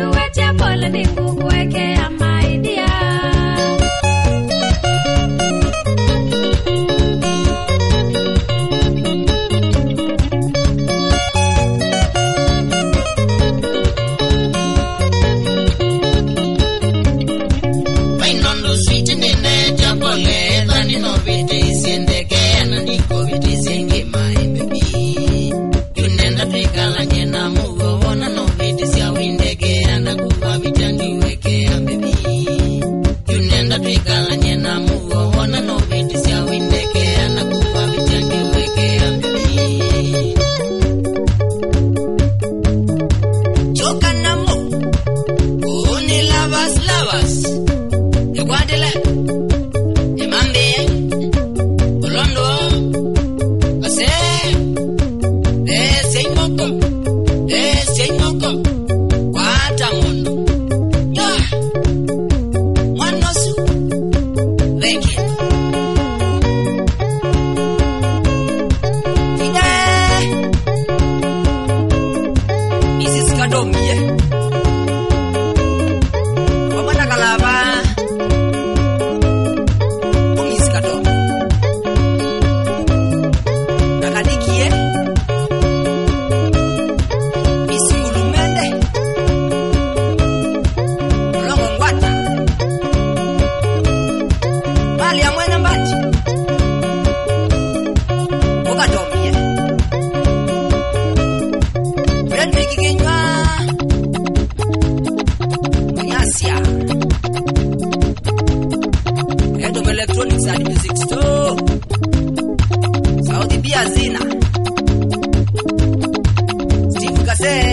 niwete pole nikuwekea mwana mbati ukatombiye kulandirikikinywa electronics and music store. Saudi zina. Steve kasee